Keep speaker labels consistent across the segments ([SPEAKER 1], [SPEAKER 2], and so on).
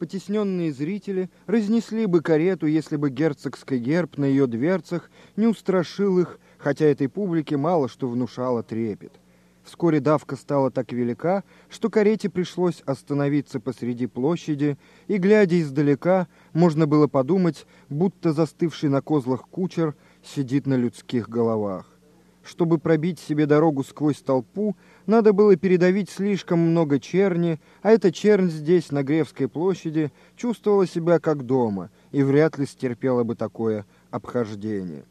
[SPEAKER 1] Потесненные зрители разнесли бы карету, если бы герцогский герб на ее дверцах не устрашил их, хотя этой публике мало что внушало трепет. Вскоре давка стала так велика, что карете пришлось остановиться посреди площади, и, глядя издалека, можно было подумать, будто застывший на козлах кучер сидит на людских головах. Чтобы пробить себе дорогу сквозь толпу, надо было передавить слишком много черни, а эта чернь здесь, на Гревской площади, чувствовала себя как дома и вряд ли стерпела бы такое обхождение.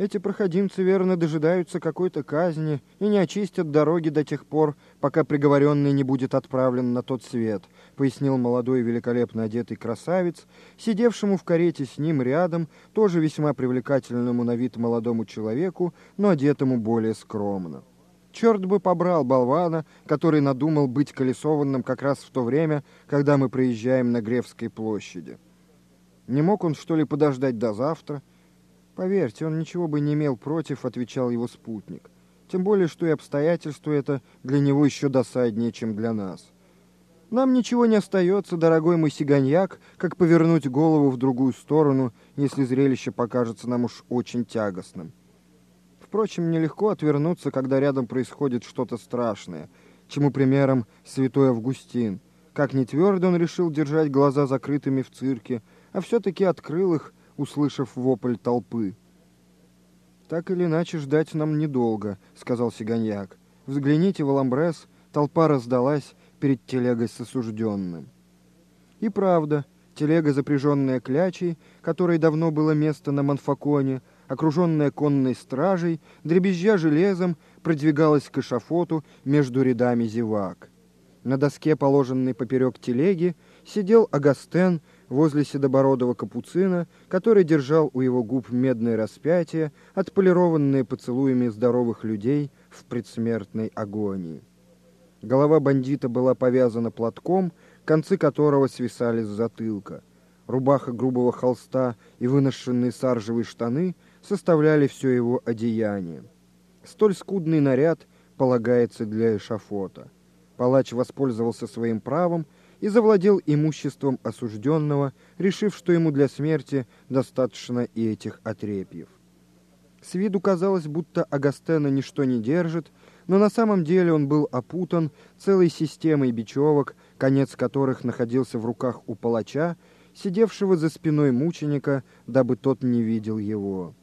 [SPEAKER 1] Эти проходимцы верно дожидаются какой-то казни и не очистят дороги до тех пор, пока приговоренный не будет отправлен на тот свет, пояснил молодой великолепно одетый красавец, сидевшему в карете с ним рядом, тоже весьма привлекательному на вид молодому человеку, но одетому более скромно. Черт бы побрал болвана, который надумал быть колесованным как раз в то время, когда мы проезжаем на Гревской площади. Не мог он, что ли, подождать до завтра? Поверьте, он ничего бы не имел против, отвечал его спутник. Тем более, что и обстоятельства это для него еще досаднее, чем для нас. Нам ничего не остается, дорогой мой сиганьяк, как повернуть голову в другую сторону, если зрелище покажется нам уж очень тягостным. Впрочем, нелегко отвернуться, когда рядом происходит что-то страшное, чему примером святой Августин. Как не твердо он решил держать глаза закрытыми в цирке, а все-таки открыл их, услышав вопль толпы. «Так или иначе ждать нам недолго», — сказал Сиганьяк. «Взгляните в Аламбрес, толпа раздалась перед телегой с осужденным». И правда, телега, запряженная клячей, которой давно было место на Манфаконе, окруженная конной стражей, дребезжа железом, продвигалась к эшафоту между рядами зевак. На доске, положенной поперек телеги, сидел Агастен возле седобородого капуцина, который держал у его губ медное распятие, отполированное поцелуями здоровых людей в предсмертной агонии. Голова бандита была повязана платком, концы которого свисали с затылка. Рубаха грубого холста и выношенные саржевые штаны составляли все его одеяние. Столь скудный наряд полагается для эшафота. Палач воспользовался своим правом и завладел имуществом осужденного, решив, что ему для смерти достаточно и этих отрепьев. С виду казалось, будто Агастена ничто не держит, но на самом деле он был опутан целой системой бечевок, конец которых находился в руках у палача, сидевшего за спиной мученика, дабы тот не видел его.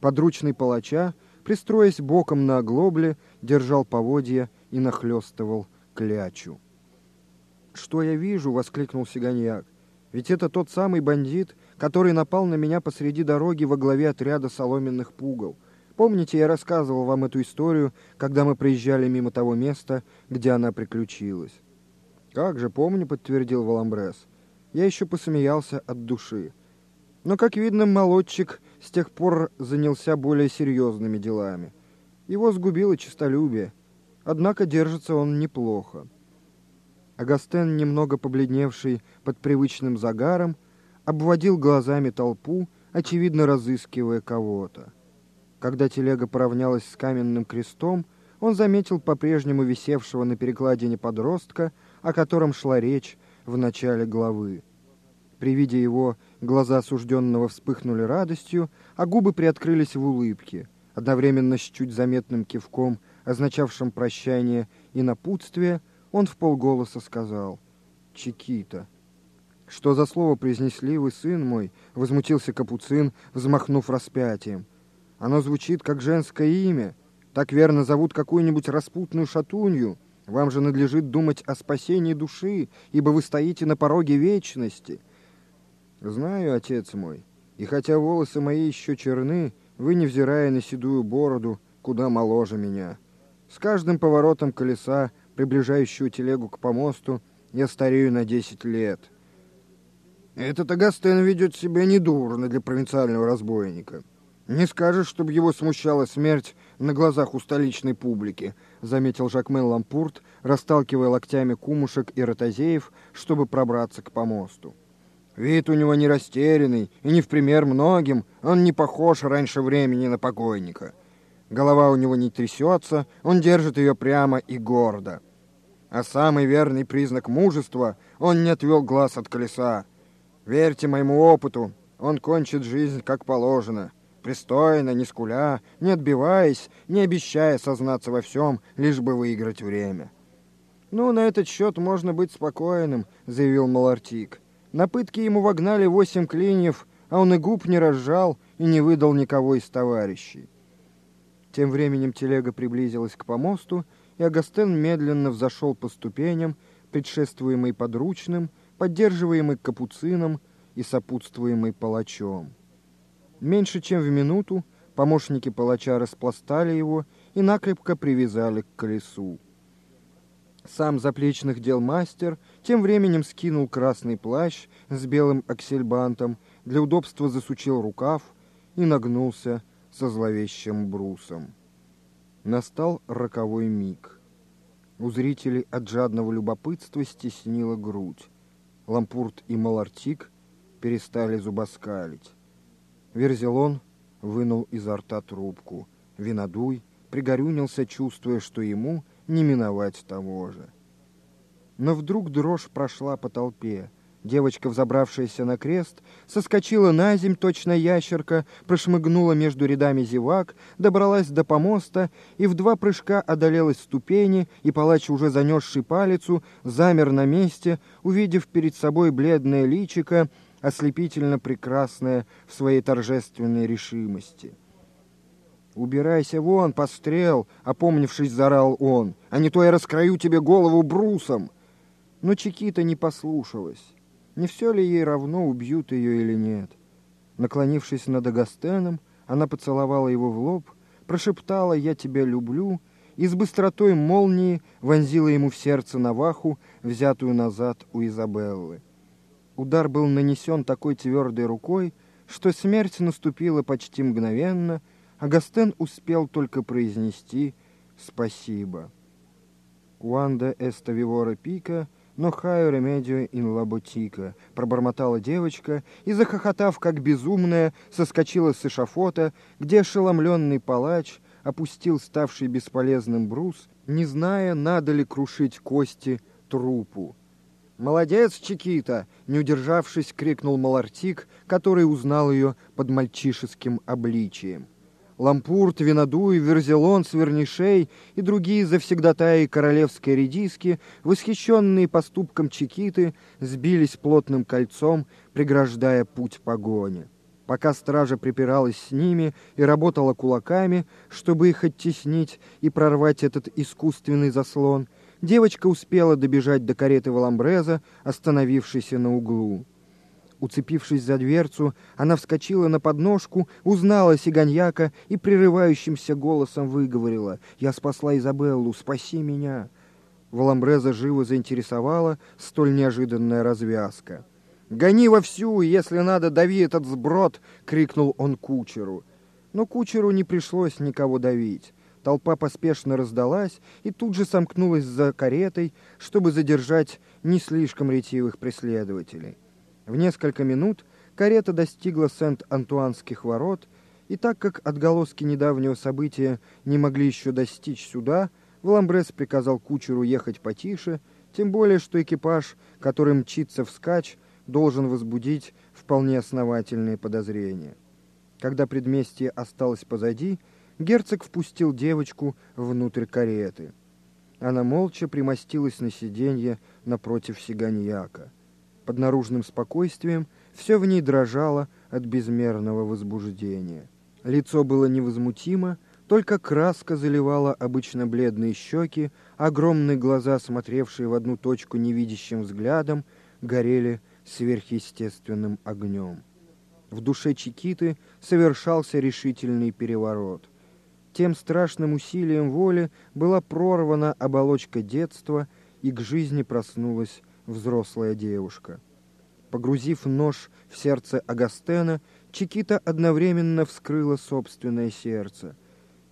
[SPEAKER 1] Подручный палача, пристроясь боком на оглобле, держал поводья и нахлестывал клячу. «Что я вижу?» — воскликнул Сиганьяк. «Ведь это тот самый бандит, который напал на меня посреди дороги во главе отряда соломенных пугал. Помните, я рассказывал вам эту историю, когда мы проезжали мимо того места, где она приключилась?» «Как же, помню», — подтвердил Валамбрес. Я еще посмеялся от души. Но, как видно, молодчик с тех пор занялся более серьезными делами. Его сгубило честолюбие. Однако держится он неплохо. Агастен, немного побледневший под привычным загаром, обводил глазами толпу, очевидно разыскивая кого-то. Когда телега поравнялась с каменным крестом, он заметил по-прежнему висевшего на перекладине подростка, о котором шла речь в начале главы. При виде его глаза осужденного вспыхнули радостью, а губы приоткрылись в улыбке, одновременно с чуть заметным кивком, означавшим прощание и напутствие – он в полголоса сказал «Чикита». «Что за слово произнесли вы, сын мой?» — возмутился Капуцин, взмахнув распятием. «Оно звучит, как женское имя. Так верно зовут какую-нибудь распутную шатунью. Вам же надлежит думать о спасении души, ибо вы стоите на пороге вечности». «Знаю, отец мой, и хотя волосы мои еще черны, вы, невзирая на седую бороду, куда моложе меня. С каждым поворотом колеса приближающую телегу к помосту, я старею на десять лет. Этот Агастен ведет себя недурно для провинциального разбойника. Не скажешь, чтобы его смущала смерть на глазах у столичной публики, заметил Жакмен Лампурт, расталкивая локтями кумушек и ротозеев, чтобы пробраться к помосту. Вид у него не растерянный и не в пример многим, он не похож раньше времени на покойника. Голова у него не трясется, он держит ее прямо и гордо. А самый верный признак мужества — он не отвел глаз от колеса. Верьте моему опыту, он кончит жизнь как положено, пристойно, не скуля, не отбиваясь, не обещая сознаться во всем, лишь бы выиграть время. «Ну, на этот счет можно быть спокойным», — заявил Малартик. На пытки ему вогнали восемь клиньев, а он и губ не разжал и не выдал никого из товарищей. Тем временем телега приблизилась к помосту, и Агастен медленно взошел по ступеням, предшествуемый подручным, поддерживаемый капуцином и сопутствуемый палачом. Меньше чем в минуту помощники палача распластали его и накрепко привязали к колесу. Сам заплечных дел мастер тем временем скинул красный плащ с белым аксельбантом, для удобства засучил рукав и нагнулся со зловещим брусом. Настал роковой миг. У зрителей от жадного любопытства стеснила грудь. Лампурт и Малартик перестали зубоскалить. Верзелон вынул изо рта трубку. Винодуй пригорюнился, чувствуя, что ему не миновать того же. Но вдруг дрожь прошла по толпе. Девочка, взобравшаяся на крест, соскочила на земь, точно ящерка, прошмыгнула между рядами зевак, добралась до помоста и в два прыжка одолела ступени, и палач, уже занесший палицу, замер на месте, увидев перед собой бледное личико, ослепительно прекрасное в своей торжественной решимости. «Убирайся вон, пострел!» — опомнившись, зарал он. «А не то я раскрою тебе голову брусом!» Но Чикита не послушалась. Не все ли ей равно, убьют ее или нет? Наклонившись над Агастеном, она поцеловала его в лоб, прошептала «Я тебя люблю» и с быстротой молнии вонзила ему в сердце Наваху, взятую назад у Изабеллы. Удар был нанесен такой твердой рукой, что смерть наступила почти мгновенно — Агастен успел только произнести «спасибо». «Куанда эста вивора пика, но хаю ремедио ин лаботика», пробормотала девочка и, захохотав как безумная, соскочила с эшафота, где ошеломленный палач опустил ставший бесполезным брус, не зная, надо ли крушить кости трупу. «Молодец, Чикита!» — не удержавшись, крикнул Малартик, который узнал ее под мальчишеским обличием. Лампурт, Винодуй, Верзелон, Свернишей и другие завсегдатаи королевской редиски, восхищенные поступком Чекиты, сбились плотным кольцом, преграждая путь погони. Пока стража припиралась с ними и работала кулаками, чтобы их оттеснить и прорвать этот искусственный заслон, девочка успела добежать до кареты Валамбреза, остановившейся на углу. Уцепившись за дверцу, она вскочила на подножку, узнала сиганьяка и прерывающимся голосом выговорила «Я спасла Изабеллу, спаси меня!» Валамбреза живо заинтересовала столь неожиданная развязка. «Гони вовсю, если надо, дави этот сброд!» — крикнул он кучеру. Но кучеру не пришлось никого давить. Толпа поспешно раздалась и тут же сомкнулась за каретой, чтобы задержать не слишком ретивых преследователей. В несколько минут карета достигла Сент-Антуанских ворот, и так как отголоски недавнего события не могли еще достичь сюда, Валамбрес приказал кучеру ехать потише, тем более, что экипаж, который мчится вскачь, должен возбудить вполне основательные подозрения. Когда предместье осталось позади, герцог впустил девочку внутрь кареты. Она молча примостилась на сиденье напротив сиганьяка. Под наружным спокойствием все в ней дрожало от безмерного возбуждения. Лицо было невозмутимо, только краска заливала обычно бледные щеки, огромные глаза, смотревшие в одну точку невидящим взглядом, горели сверхъестественным огнем. В душе Чикиты совершался решительный переворот. Тем страшным усилием воли была прорвана оболочка детства, и к жизни проснулась взрослая девушка. Погрузив нож в сердце Агастена, Чикита одновременно вскрыла собственное сердце.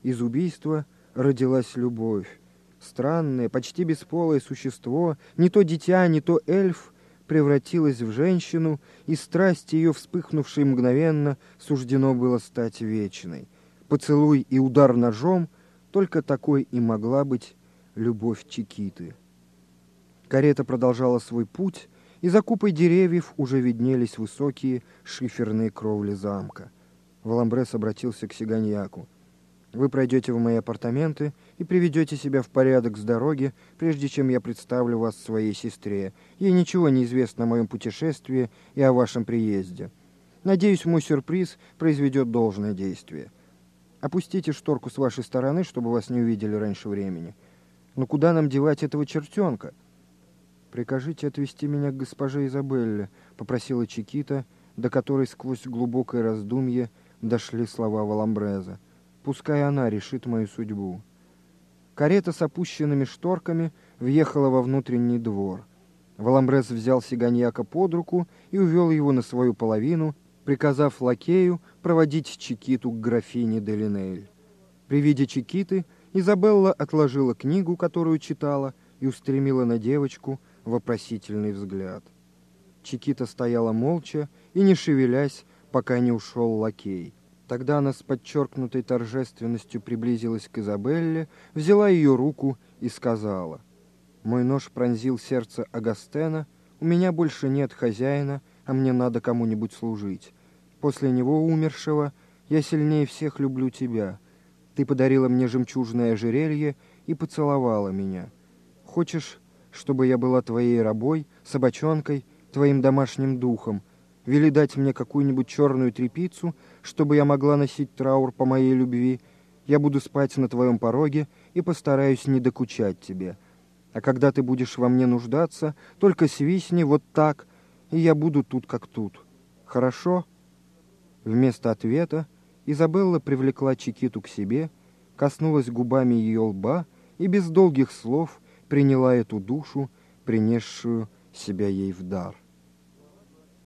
[SPEAKER 1] Из убийства родилась любовь. Странное, почти бесполое существо, не то дитя, не то эльф, превратилась в женщину, и страсть ее, вспыхнувшей мгновенно, суждено было стать вечной. Поцелуй и удар ножом — только такой и могла быть любовь Чикиты. Карета продолжала свой путь, и за купой деревьев уже виднелись высокие шиферные кровли замка. Валамбрес обратился к Сиганьяку. «Вы пройдете в мои апартаменты и приведете себя в порядок с дороги, прежде чем я представлю вас своей сестре. Ей ничего не известно о моем путешествии и о вашем приезде. Надеюсь, мой сюрприз произведет должное действие. Опустите шторку с вашей стороны, чтобы вас не увидели раньше времени. Но куда нам девать этого чертенка?» «Прикажите отвезти меня к госпоже Изабелле», — попросила Чикита, до которой сквозь глубокое раздумье дошли слова Валамбреза. «Пускай она решит мою судьбу». Карета с опущенными шторками въехала во внутренний двор. Валамбрез взял Сиганьяка под руку и увел его на свою половину, приказав лакею проводить Чикиту к графине Делинель. При виде Чикиты Изабелла отложила книгу, которую читала, и устремила на девочку – вопросительный взгляд. Чикита стояла молча и не шевелясь, пока не ушел лакей. Тогда она с подчеркнутой торжественностью приблизилась к Изабелле, взяла ее руку и сказала, «Мой нож пронзил сердце Агастена, у меня больше нет хозяина, а мне надо кому-нибудь служить. После него умершего я сильнее всех люблю тебя. Ты подарила мне жемчужное ожерелье и поцеловала меня. Хочешь, чтобы я была твоей рабой, собачонкой, твоим домашним духом. Вели дать мне какую-нибудь черную трепицу, чтобы я могла носить траур по моей любви. Я буду спать на твоем пороге и постараюсь не докучать тебе. А когда ты будешь во мне нуждаться, только свистни вот так, и я буду тут как тут. Хорошо?» Вместо ответа Изабелла привлекла Чикиту к себе, коснулась губами ее лба и без долгих слов приняла эту душу, принесшую себя ей в дар.